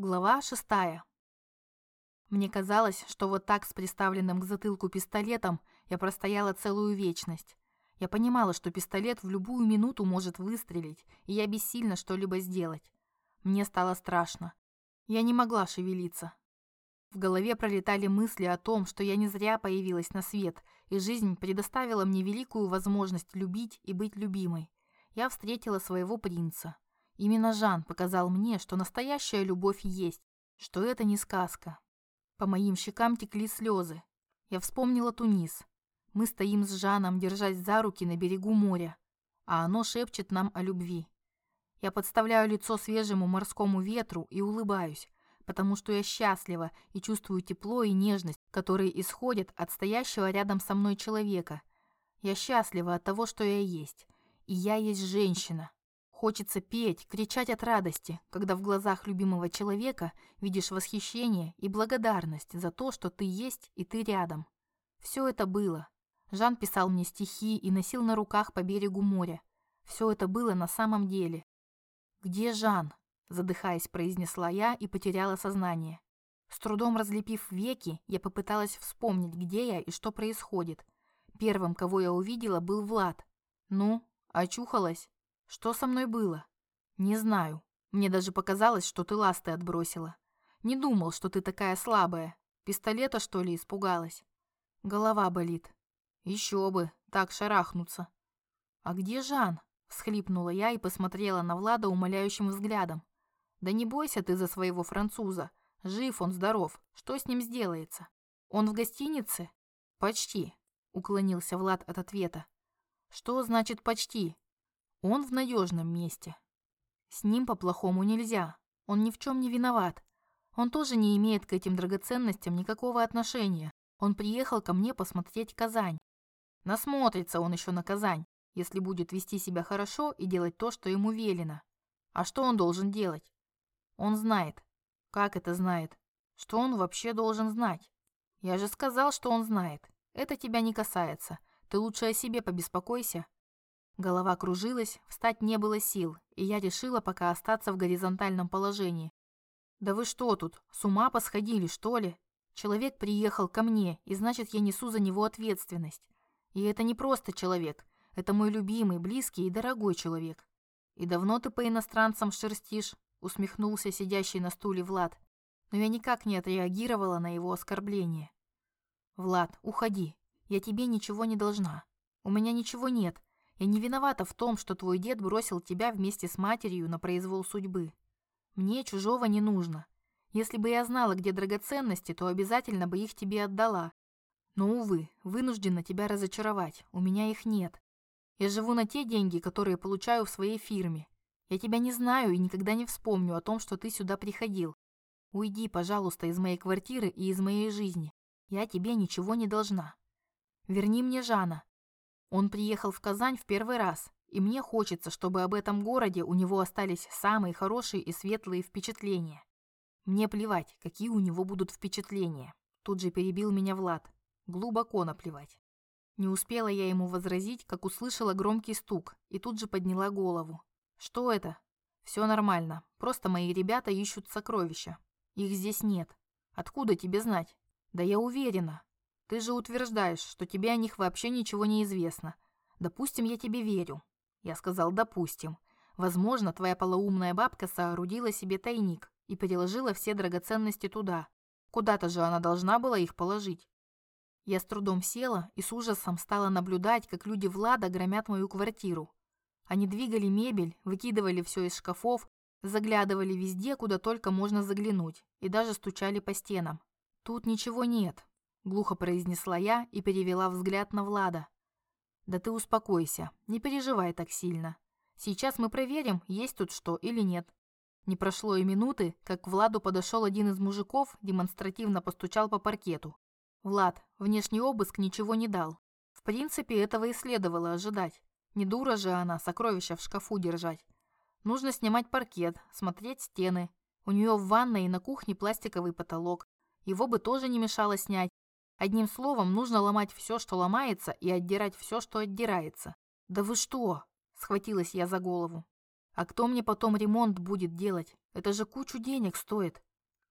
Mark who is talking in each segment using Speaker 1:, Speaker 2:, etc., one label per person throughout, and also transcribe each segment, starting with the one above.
Speaker 1: Глава шестая. Мне казалось, что вот так с приставленным к затылку пистолетом я простояла целую вечность. Я понимала, что пистолет в любую минуту может выстрелить, и я бессильна что-либо сделать. Мне стало страшно. Я не могла шевелиться. В голове пролетали мысли о том, что я не зря появилась на свет, и жизнь предоставила мне великую возможность любить и быть любимой. Я встретила своего принца. Именно Жан показал мне, что настоящая любовь есть, что это не сказка. По моим щекам текли слезы. Я вспомнила Тунис. Мы стоим с Жаном, держась за руки на берегу моря, а оно шепчет нам о любви. Я подставляю лицо свежему морскому ветру и улыбаюсь, потому что я счастлива и чувствую тепло и нежность, которые исходят от стоящего рядом со мной человека. Я счастлива от того, что я есть. И я есть женщина, Хочется петь, кричать от радости, когда в глазах любимого человека видишь восхищение и благодарность за то, что ты есть и ты рядом. Все это было. Жан писал мне стихи и носил на руках по берегу моря. Все это было на самом деле. «Где Жан?» – задыхаясь, произнесла я и потеряла сознание. С трудом разлепив веки, я попыталась вспомнить, где я и что происходит. Первым, кого я увидела, был Влад. Ну, очухалась? Что со мной было? Не знаю. Мне даже показалось, что ты ласты отбросила. Не думал, что ты такая слабая. Пистолета, что ли, испугалась? Голова болит. Еще бы, так шарахнуться. А где Жан? Всхлипнула я и посмотрела на Влада умоляющим взглядом. Да не бойся ты за своего француза. Жив он, здоров. Что с ним сделается? Он в гостинице? Почти, уклонился Влад от ответа. Что значит почти? Он в надежном месте. С ним по-плохому нельзя. Он ни в чем не виноват. Он тоже не имеет к этим драгоценностям никакого отношения. Он приехал ко мне посмотреть Казань. Насмотрится он еще на Казань, если будет вести себя хорошо и делать то, что ему велено. А что он должен делать? Он знает. Как это знает? Что он вообще должен знать? Я же сказал, что он знает. Это тебя не касается. Ты лучше о себе побеспокойся. Голова кружилась, встать не было сил, и я решила пока остаться в горизонтальном положении. Да вы что тут, с ума посходили, что ли? Человек приехал ко мне, и значит, я несу за него ответственность. И это не просто человек, это мой любимый, близкий и дорогой человек. И давно ты по иностранцам шерстишь? усмехнулся сидящий на стуле Влад. Но я никак не отреагировала на его оскорбление. Влад, уходи. Я тебе ничего не должна. У меня ничего нет. Я не виновата в том, что твой дед бросил тебя вместе с матерью на произвол судьбы. Мне чужого не нужно. Если бы я знала, где драгоценности, то обязательно бы их тебе отдала. Но, увы, вынуждена тебя разочаровать. У меня их нет. Я живу на те деньги, которые получаю в своей фирме. Я тебя не знаю и никогда не вспомню о том, что ты сюда приходил. Уйди, пожалуйста, из моей квартиры и из моей жизни. Я тебе ничего не должна. Верни мне Жана. Он приехал в Казань в первый раз, и мне хочется, чтобы об этом городе у него остались самые хорошие и светлые впечатления. Мне плевать, какие у него будут впечатления. Тут же перебил меня Влад. Глубоко наплевать. Не успела я ему возразить, как услышала громкий стук, и тут же подняла голову. Что это? Все нормально. Просто мои ребята ищут сокровища. Их здесь нет. Откуда тебе знать? Да я уверена. Ты же утверждаешь, что тебе о них вообще ничего не известно. Допустим, я тебе верю. Я сказал, допустим. Возможно, твоя полоумная бабка соорудила себе тайник и переложила все драгоценности туда. Куда-то же она должна была их положить. Я с трудом села и с ужасом стала наблюдать, как люди Влада громят мою квартиру. Они двигали мебель, выкидывали все из шкафов, заглядывали везде, куда только можно заглянуть, и даже стучали по стенам. Тут ничего нет, глухо произнесла я и перевела взгляд на Влада. Да ты успокойся, не переживай так сильно. Сейчас мы проверим, есть тут что или нет. Не прошло и минуты, как к Владу подошел один из мужиков, демонстративно постучал по паркету. Влад, внешний обыск ничего не дал. В принципе, этого и следовало ожидать. Не дура же она сокровища в шкафу держать. Нужно снимать паркет, смотреть стены. У нее в ванной и на кухне пластиковый потолок. Его бы тоже не мешало снять, Одним словом, нужно ломать все, что ломается, и отдирать все, что отдирается. Да вы что? Схватилась я за голову. А кто мне потом ремонт будет делать? Это же кучу денег стоит.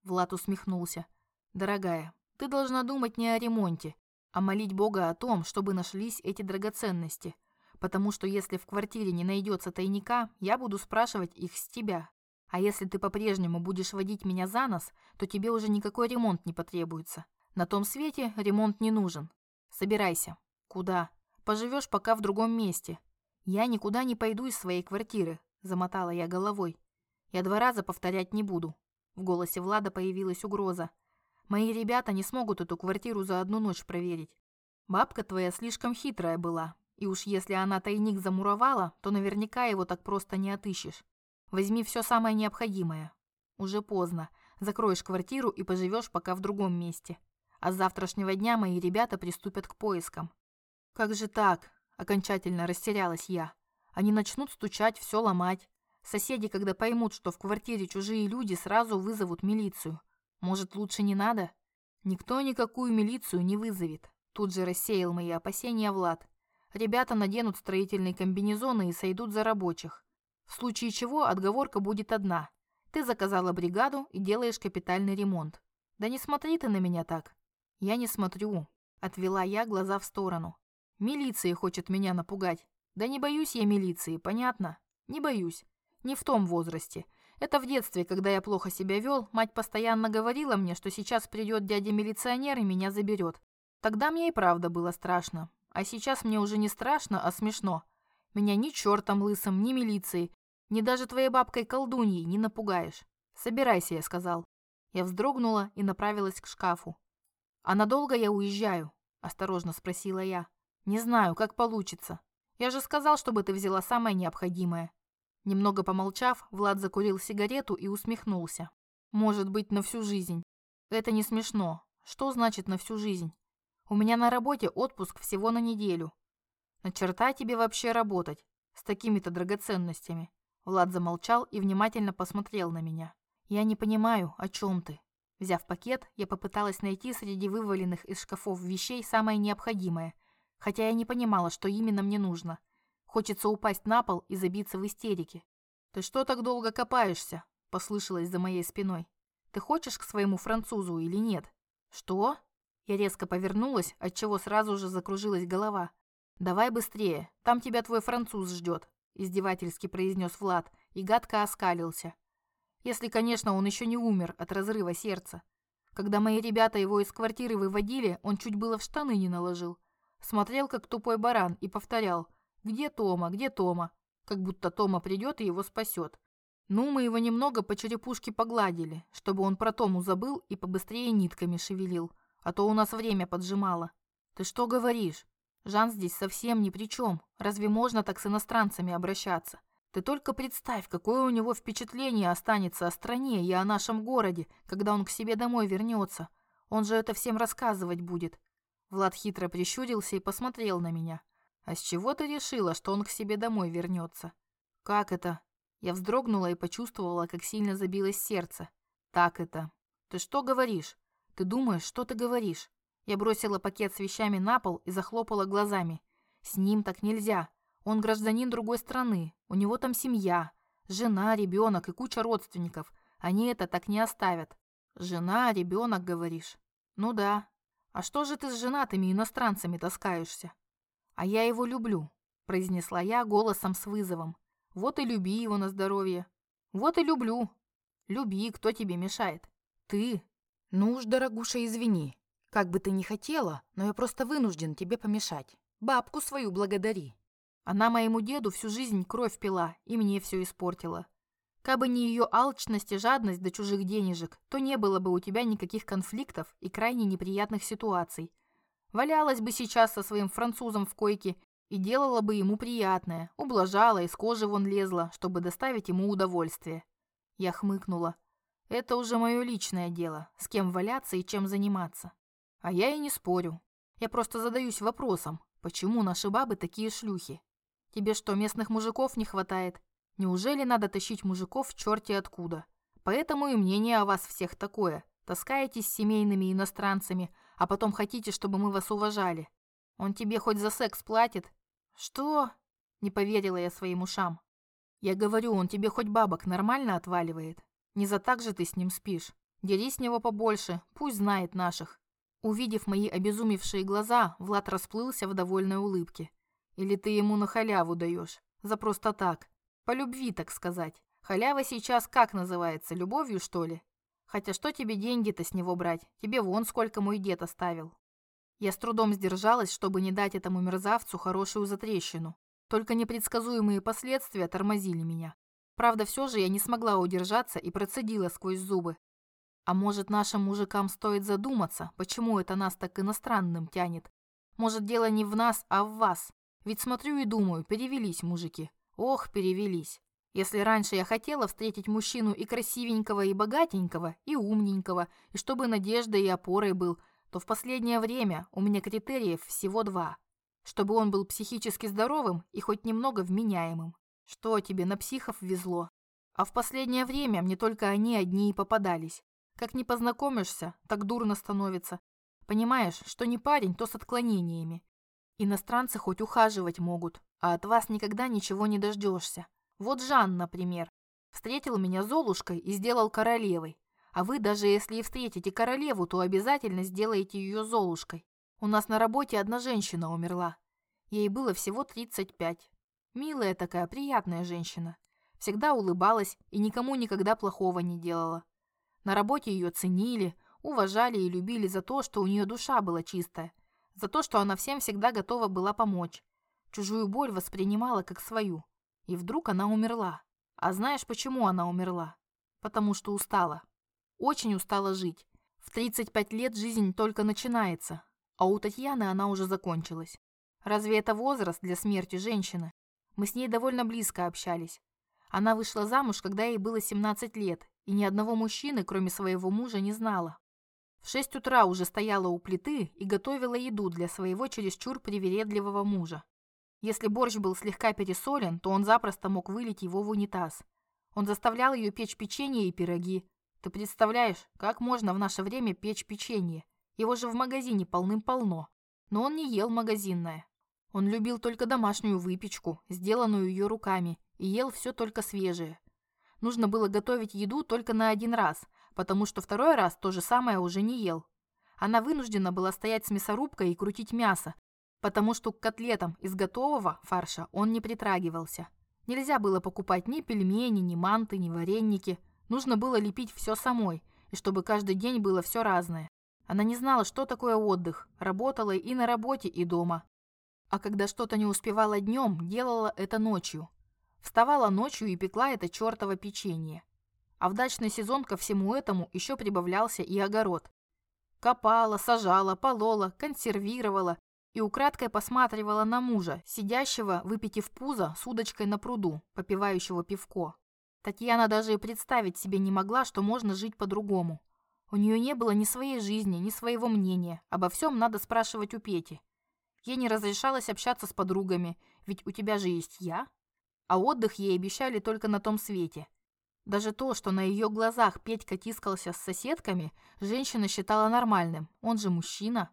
Speaker 1: Влад усмехнулся. Дорогая, ты должна думать не о ремонте, а молить Бога о том, чтобы нашлись эти драгоценности. Потому что если в квартире не найдется тайника, я буду спрашивать их с тебя. А если ты по-прежнему будешь водить меня за нос, то тебе уже никакой ремонт не потребуется. На том свете ремонт не нужен. Собирайся. Куда? Поживешь пока в другом месте. Я никуда не пойду из своей квартиры, замотала я головой. Я два раза повторять не буду. В голосе Влада появилась угроза. Мои ребята не смогут эту квартиру за одну ночь проверить. Бабка твоя слишком хитрая была, и уж если она тайник замуровала, то наверняка его так просто не отыщешь. Возьми все самое необходимое. Уже поздно. Закроешь квартиру и поживешь пока в другом месте. А с завтрашнего дня мои ребята приступят к поискам. Как же так? Окончательно растерялась я. Они начнут стучать, все ломать. Соседи, когда поймут, что в квартире чужие люди, сразу вызовут милицию. Может, лучше не надо? Никто никакую милицию не вызовет. Тут же рассеял мои опасения Влад. Ребята наденут строительные комбинезоны и сойдут за рабочих. В случае чего отговорка будет одна. Ты заказала бригаду и делаешь капитальный ремонт. Да не смотри ты на меня так. Я не смотрю. Отвела я глаза в сторону. Милиция хочет меня напугать. Да не боюсь я милиции, понятно? Не боюсь. Не в том возрасте. Это в детстве, когда я плохо себя вел, мать постоянно говорила мне, что сейчас придет дядя-милиционер и меня заберет. Тогда мне и правда было страшно. А сейчас мне уже не страшно, а смешно. Меня ни чертом лысым, ни милицией, ни даже твоей бабкой-колдуньей не напугаешь. Собирайся, я сказал. Я вздрогнула и направилась к шкафу. «А надолго я уезжаю?» – осторожно спросила я. «Не знаю, как получится. Я же сказал, чтобы ты взяла самое необходимое». Немного помолчав, Влад закурил сигарету и усмехнулся. «Может быть, на всю жизнь. Это не смешно. Что значит на всю жизнь? У меня на работе отпуск всего на неделю. На черта тебе вообще работать с такими-то драгоценностями?» Влад замолчал и внимательно посмотрел на меня. «Я не понимаю, о чем ты?» Взяв пакет, я попыталась найти среди вываленных из шкафов вещей самое необходимое, хотя я не понимала, что именно мне нужно. Хочется упасть на пол и забиться в истерике. «Ты что так долго копаешься?» – послышалось за моей спиной. «Ты хочешь к своему французу или нет?» «Что?» Я резко повернулась, отчего сразу же закружилась голова. «Давай быстрее, там тебя твой француз ждет», – издевательски произнес Влад и гадко оскалился. Если, конечно, он еще не умер от разрыва сердца. Когда мои ребята его из квартиры выводили, он чуть было в штаны не наложил. Смотрел, как тупой баран, и повторял «Где Тома? Где Тома?» Как будто Тома придет и его спасет. Ну, мы его немного по черепушке погладили, чтобы он про Тому забыл и побыстрее нитками шевелил, а то у нас время поджимало. Ты что говоришь? Жан здесь совсем ни при чем. Разве можно так с иностранцами обращаться? Ты только представь, какое у него впечатление останется о стране и о нашем городе, когда он к себе домой вернется. Он же это всем рассказывать будет. Влад хитро прищурился и посмотрел на меня. А с чего ты решила, что он к себе домой вернется? Как это? Я вздрогнула и почувствовала, как сильно забилось сердце. Так это. Ты что говоришь? Ты думаешь, что ты говоришь? Я бросила пакет с вещами на пол и захлопала глазами. С ним так нельзя. Он гражданин другой страны, у него там семья, жена, ребенок и куча родственников. Они это так не оставят. Жена, ребенок, говоришь? Ну да. А что же ты с женатыми иностранцами таскаешься? А я его люблю, произнесла я голосом с вызовом. Вот и люби его на здоровье. Вот и люблю. Люби, кто тебе мешает? Ты. Ну уж, дорогуша, извини. Как бы ты ни хотела, но я просто вынужден тебе помешать. Бабку свою благодари. Она моему деду всю жизнь кровь пила и мне все испортила. Кабы не ее алчность и жадность до чужих денежек, то не было бы у тебя никаких конфликтов и крайне неприятных ситуаций. Валялась бы сейчас со своим французом в койке и делала бы ему приятное, ублажала, из кожи вон лезла, чтобы доставить ему удовольствие. Я хмыкнула. Это уже мое личное дело, с кем валяться и чем заниматься. А я и не спорю. Я просто задаюсь вопросом, почему наши бабы такие шлюхи? Тебе что, местных мужиков не хватает? Неужели надо тащить мужиков черти откуда? Поэтому и мнение о вас всех такое. Таскаетесь с семейными иностранцами, а потом хотите, чтобы мы вас уважали. Он тебе хоть за секс платит? Что? Не поверила я своим ушам. Я говорю, он тебе хоть бабок нормально отваливает? Не за так же ты с ним спишь? Дери с него побольше, пусть знает наших. Увидев мои обезумевшие глаза, Влад расплылся в довольной улыбке. Или ты ему на халяву даешь? За просто так. По любви, так сказать. Халява сейчас как называется, любовью, что ли? Хотя что тебе деньги-то с него брать? Тебе вон сколько мой дед оставил. Я с трудом сдержалась, чтобы не дать этому мерзавцу хорошую затрещину. Только непредсказуемые последствия тормозили меня. Правда, все же я не смогла удержаться и процедила сквозь зубы. А может, нашим мужикам стоит задуматься, почему это нас так иностранным тянет? Может, дело не в нас, а в вас? Ведь смотрю и думаю, перевелись мужики. Ох, перевелись. Если раньше я хотела встретить мужчину и красивенького, и богатенького, и умненького, и чтобы надеждой и опорой был, то в последнее время у меня критериев всего два. Чтобы он был психически здоровым и хоть немного вменяемым. Что тебе, на психов везло? А в последнее время мне только они одни и попадались. Как не познакомишься, так дурно становится. Понимаешь, что не парень, то с отклонениями. Иностранцы хоть ухаживать могут, а от вас никогда ничего не дождешься. Вот Жан, например, встретил меня Золушкой и сделал королевой. А вы даже если и встретите королеву, то обязательно сделаете ее Золушкой. У нас на работе одна женщина умерла. Ей было всего 35. Милая такая, приятная женщина. Всегда улыбалась и никому никогда плохого не делала. На работе ее ценили, уважали и любили за то, что у нее душа была чистая, за то, что она всем всегда готова была помочь. Чужую боль воспринимала как свою. И вдруг она умерла. А знаешь, почему она умерла? Потому что устала. Очень устала жить. В 35 лет жизнь только начинается, а у Татьяны она уже закончилась. Разве это возраст для смерти женщины? Мы с ней довольно близко общались. Она вышла замуж, когда ей было 17 лет, и ни одного мужчины, кроме своего мужа, не знала. В 6 утра уже стояла у плиты и готовила еду для своего чересчур привередливого мужа. Если борщ был слегка пересолен, то он запросто мог вылить его в унитаз. Он заставлял ее печь печенье и пироги. Ты представляешь, как можно в наше время печь печенье? Его же в магазине полным-полно. Но он не ел магазинное. Он любил только домашнюю выпечку, сделанную ее руками, и ел все только свежее. Нужно было готовить еду только на один раз, потому что второй раз то же самое уже не ел. Она вынуждена была стоять с мясорубкой и крутить мясо, потому что к котлетам из готового фарша он не притрагивался. Нельзя было покупать ни пельмени, ни манты, ни вареники. Нужно было лепить все самой, и чтобы каждый день было все разное. Она не знала, что такое отдых, работала и на работе, и дома. А когда что-то не успевала днем, делала это ночью. Вставала ночью и пекла это чертово печенье. А в дачный сезон ко всему этому еще прибавлялся и огород. Копала, сажала, полола, консервировала, и украдкой посматривала на мужа, сидящего, выпитив пузо, с удочкой на пруду, попивающего пивко. Татьяна даже и представить себе не могла, что можно жить по-другому. У нее не было ни своей жизни, ни своего мнения. Обо всем надо спрашивать у Пети. Ей не разрешалось общаться с подругами, ведь у тебя же есть я. А отдых ей обещали только на том свете. Даже то, что на ее глазах Петька тискался с соседками, женщина считала нормальным. Он же мужчина.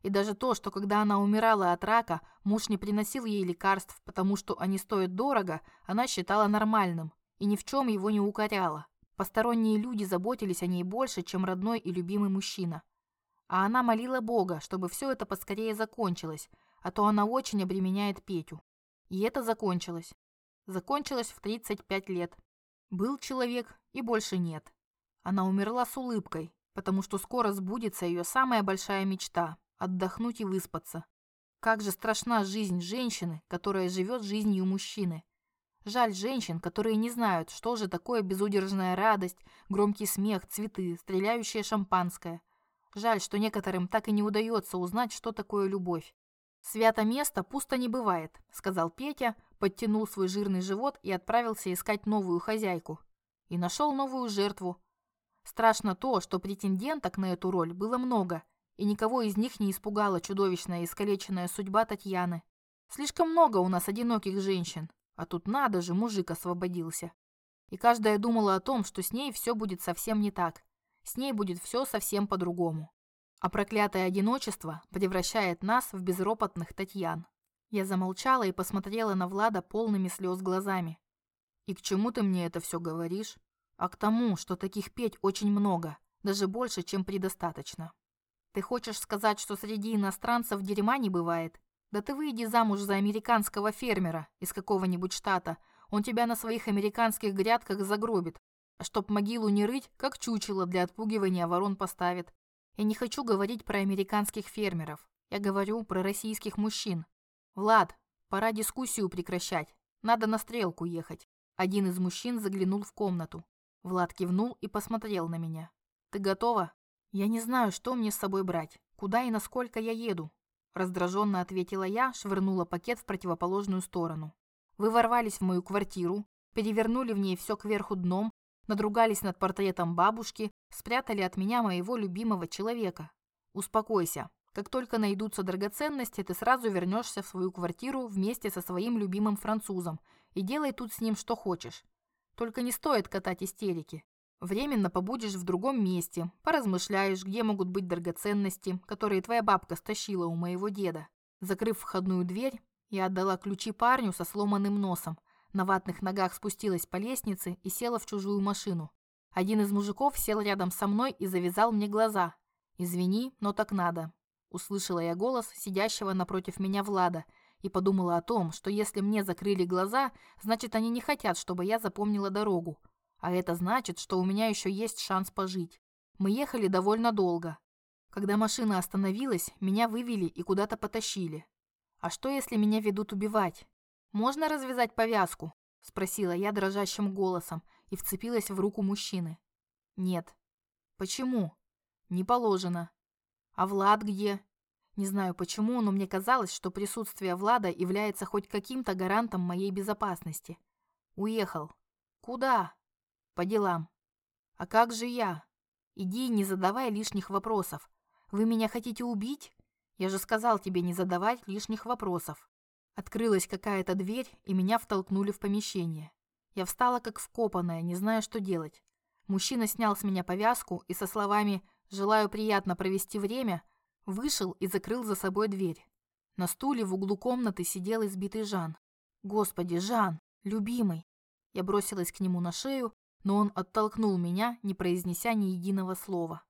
Speaker 1: И даже то, что когда она умирала от рака, муж не приносил ей лекарств, потому что они стоят дорого, она считала нормальным и ни в чем его не укоряла. Посторонние люди заботились о ней больше, чем родной и любимый мужчина. А она молила Бога, чтобы все это поскорее закончилось, а то она очень обременяет Петю. И это закончилось. Закончилось в 35 лет. Был человек и больше нет. Она умерла с улыбкой, потому что скоро сбудется ее самая большая мечта отдохнуть и выспаться. Как же страшна жизнь женщины, которая живет жизнью мужчины. Жаль женщин, которые не знают, что же такое безудержная радость, громкий смех, цветы, стреляющее шампанское. Жаль, что некоторым так и не удается узнать, что такое любовь. «Свято место пусто не бывает», — сказал Петя, подтянул свой жирный живот и отправился искать новую хозяйку. И нашел новую жертву. Страшно то, что претенденток на эту роль было много, и никого из них не испугала чудовищная искалеченная судьба Татьяны. Слишком много у нас одиноких женщин, а тут надо же, мужик освободился. И каждая думала о том, что с ней все будет совсем не так. С ней будет все совсем по-другому. А проклятое одиночество превращает нас в безропотных Татьян. Я замолчала и посмотрела на Влада полными слез глазами. «И к чему ты мне это все говоришь? а к тому, что таких Петь очень много, даже больше, чем предостаточно. Ты хочешь сказать, что среди иностранцев дерьма не бывает? Да ты выйди замуж за американского фермера из какого-нибудь штата. Он тебя на своих американских грядках загробит. А чтоб могилу не рыть, как чучело для отпугивания ворон поставит. Я не хочу говорить про американских фермеров. Я говорю про российских мужчин. Влад, пора дискуссию прекращать. Надо на стрелку ехать. Один из мужчин заглянул в комнату. Влад кивнул и посмотрел на меня. Ты готова? «Я не знаю, что мне с собой брать, куда и насколько я еду», раздраженно ответила я, швырнула пакет в противоположную сторону. «Вы ворвались в мою квартиру, перевернули в ней все кверху дном, надругались над портретом бабушки, спрятали от меня моего любимого человека. Успокойся. Как только найдутся драгоценности, ты сразу вернешься в свою квартиру вместе со своим любимым французом и делай тут с ним что хочешь. Только не стоит катать истерики. Временно побудешь в другом месте, поразмышляешь, где могут быть драгоценности, которые твоя бабка стащила у моего деда. Закрыв входную дверь, я отдала ключи парню со сломанным носом, на ватных ногах спустилась по лестнице и села в чужую машину. Один из мужиков сел рядом со мной и завязал мне глаза. «Извини, но так надо», – услышала я голос сидящего напротив меня Влада и подумала о том, что если мне закрыли глаза, значит они не хотят, чтобы я запомнила дорогу. А это значит, что у меня еще есть шанс пожить. Мы ехали довольно долго. Когда машина остановилась, меня вывели и куда-то потащили. А что, если меня ведут убивать? Можно развязать повязку? Спросила я дрожащим голосом и вцепилась в руку мужчины. Нет. Почему? Не положено. А Влад где? Не знаю почему, но мне казалось, что присутствие Влада является хоть каким-то гарантом моей безопасности. Уехал. Куда? По делам. А как же я? Иди, не задавай лишних вопросов. Вы меня хотите убить? Я же сказал тебе не задавать лишних вопросов. Открылась какая-то дверь, и меня втолкнули в помещение. Я встала как вкопанная, не зная, что делать. Мужчина снял с меня повязку и со словами «желаю приятно провести время» вышел и закрыл за собой дверь. На стуле в углу комнаты сидел избитый Жан. Господи, Жан, любимый. Я бросилась к нему на шею, но он оттолкнул меня, не произнеся ни единого слова.